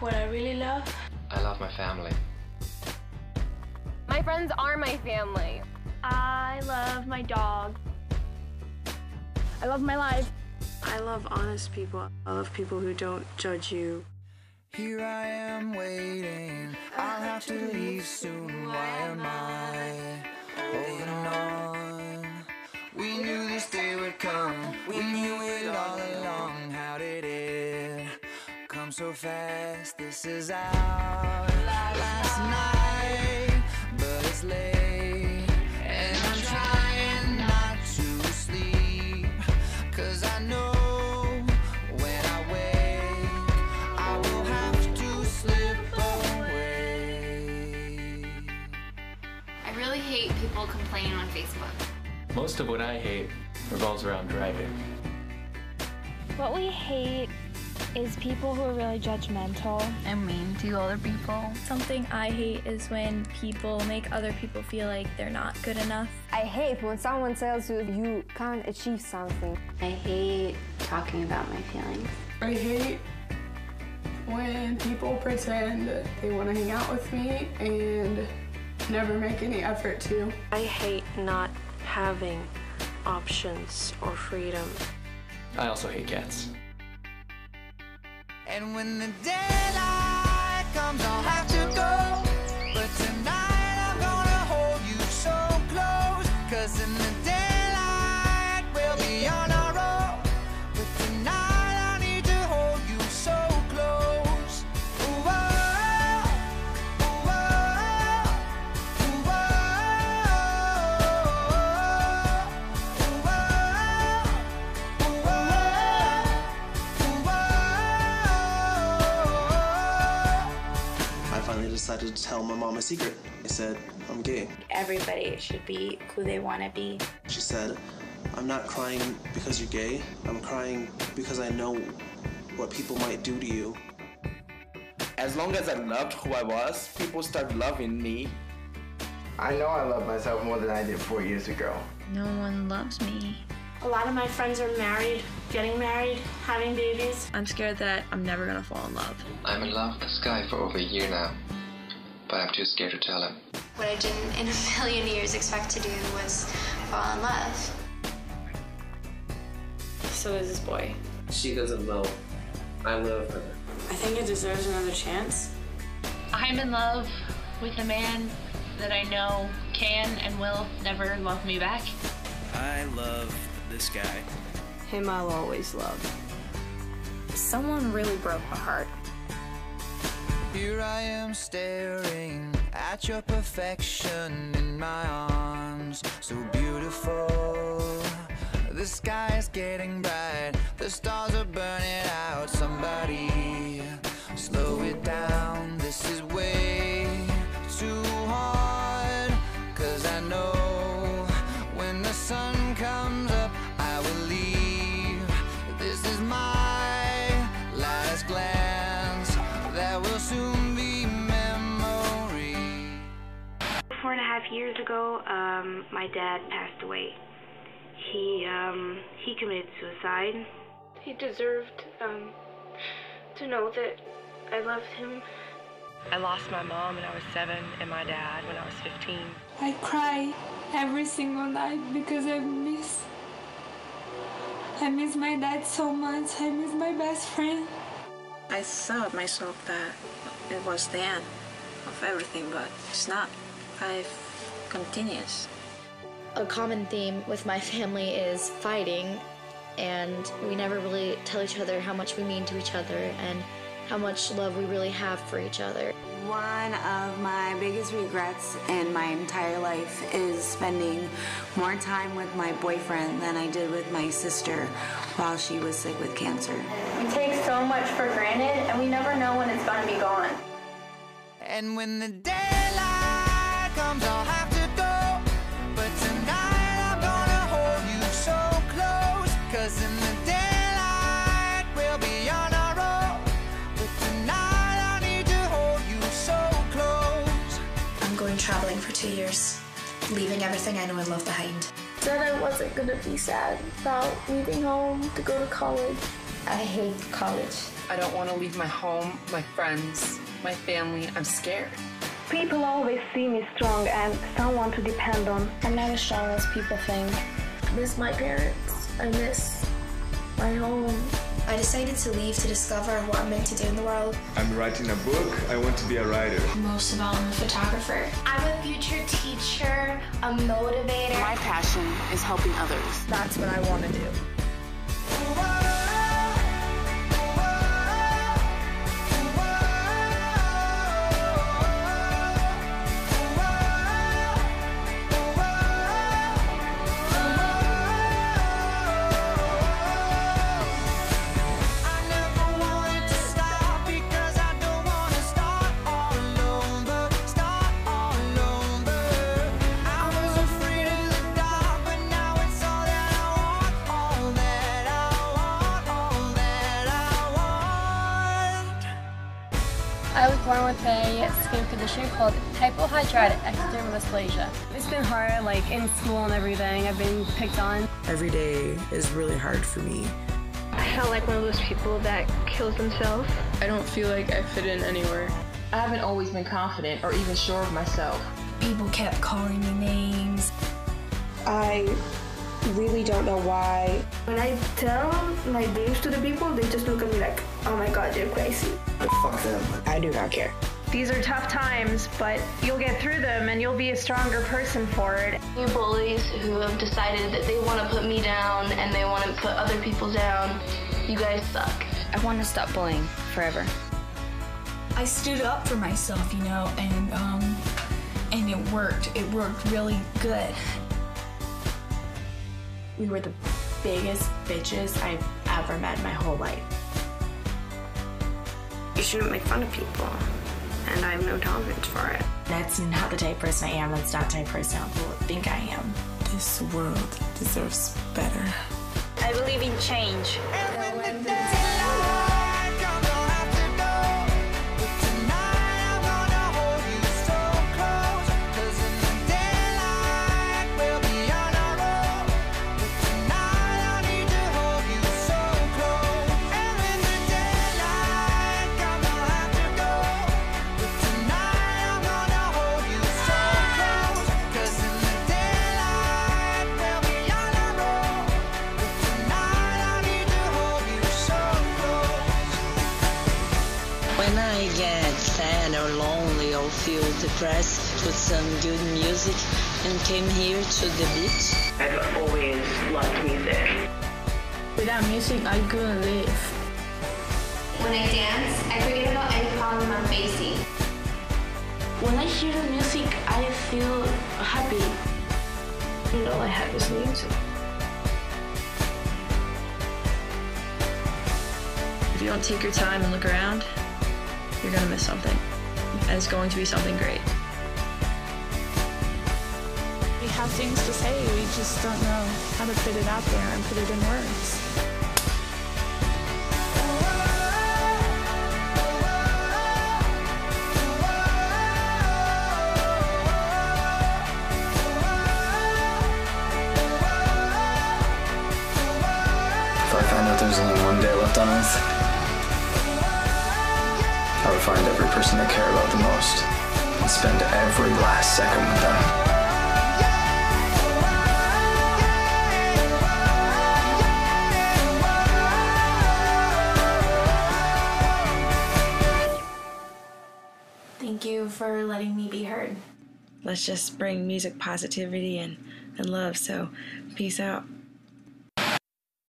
what I really love. I love my family. My friends are my family. I love my dog. I love my life. I love honest people. I love people who don't judge you. Here I am waiting. I'll have to leave soon. Why am I holding on? We knew this day would come. We knew it all along. How did come so fast? This is our last night, but it's late. And I'm trying not to sleep. Cause I know when I wake, I will have to slip away. I really hate people complaining on Facebook. Most of what I hate revolves around driving. What we hate is people who are really judgmental. and mean to other people. Something I hate is when people make other people feel like they're not good enough. I hate when someone tells you you can't achieve something. I hate talking about my feelings. I hate when people pretend they want to hang out with me and never make any effort to. I hate not having options or freedom. I also hate cats. And when the daylight comes, I'll have to go. But tonight decided to tell my mom a secret. I said, I'm gay. Everybody should be who they want to be. She said, I'm not crying because you're gay. I'm crying because I know what people might do to you. As long as I loved who I was, people started loving me. I know I love myself more than I did four years ago. No one loves me. A lot of my friends are married, getting married, having babies. I'm scared that I'm never gonna fall in love. I'm in love with this guy for over a year now, but I'm too scared to tell him. What I didn't in a million years expect to do was fall in love. So is this boy. She doesn't know. I love her. I think it deserves another chance. I'm in love with a man that I know can and will never love me back. I love this guy. Him I'll always love. Someone really broke my heart. Here I am staring at your perfection in my arms, so beautiful. The sky is getting bright, the stars are burning out. Somebody half years ago, um, my dad passed away. He um, he committed suicide. He deserved um, to know that I loved him. I lost my mom when I was seven and my dad when I was 15. I cry every single night because I miss I miss my dad so much. I miss my best friend. I thought myself that it was the end of everything, but it's not. Life continues. A common theme with my family is fighting, and we never really tell each other how much we mean to each other and how much love we really have for each other. One of my biggest regrets in my entire life is spending more time with my boyfriend than I did with my sister while she was sick with cancer. We take so much for granted, and we never know when it's going to be gone. And when the daylight comes, I'll have Cause in the daylight we'll be on our own. But tonight I need to hold you so close. I'm going traveling for two years, leaving everything I know and love behind. Said I wasn't going to be sad about leaving home to go to college. I hate college. I don't want to leave my home, my friends, my family. I'm scared. People always see me strong and someone to depend on. I'm not as strong as people think. I miss my parents. I miss my home. I decided to leave to discover what I'm meant to do in the world. I'm writing a book. I want to be a writer. Most of all, I'm a photographer. I'm a future teacher, a motivator. My passion is helping others. That's what I want to do. Born with a skin condition called hypohidrotic ectodermal dysplasia. It's been hard, like in school and everything. I've been picked on. Every day is really hard for me. I felt like one of those people that kills themselves. I don't feel like I fit in anywhere. I haven't always been confident or even sure of myself. People kept calling me names. I really don't know why. When I tell my dreams to the people, they just look at me like, oh my god, you're crazy. Fuck them. I do not care. These are tough times, but you'll get through them and you'll be a stronger person for it. You bullies who have decided that they want to put me down and they want to put other people down, you guys suck. I want to stop bullying forever. I stood up for myself, you know, and um, and it worked. It worked really good. We were the biggest bitches I've ever met in my whole life. You shouldn't make fun of people, and I have no tolerance for it. That's not the type of person I am. That's not the type of person people think I am. This world deserves better. I believe in change. Sad or lonely or feel depressed, put some good music and came here to the beach. I've always loved music. Without music, I couldn't live. When I dance, I forget about any problem I'm facing. When I hear the music, I feel happy. And all I have is music. If you don't take your time and look around, you're gonna miss something. And it's going to be something great. We have things to say, we just don't know how to put it out there and put it in words. If I found out there's only one day left on Earth, I would find every person I care about the most and spend every last second with them. Thank you for letting me be heard. Let's just bring music positivity and, and love. So, peace out.